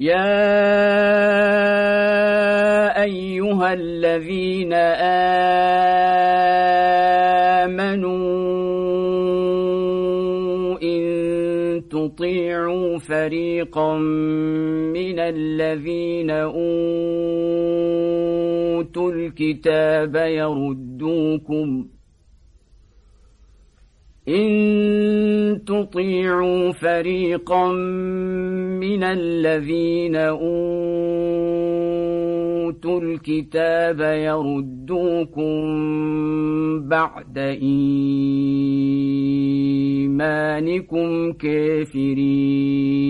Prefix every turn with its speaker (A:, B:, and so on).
A: يا أيها الذين آمنوا إن تطيعوا فريقا من الذين أوتوا الكتاب يردوكم إن تطيعوا فريقا من الذين أوتوا الكتاب يردوكم بعد إيمانكم كافرين.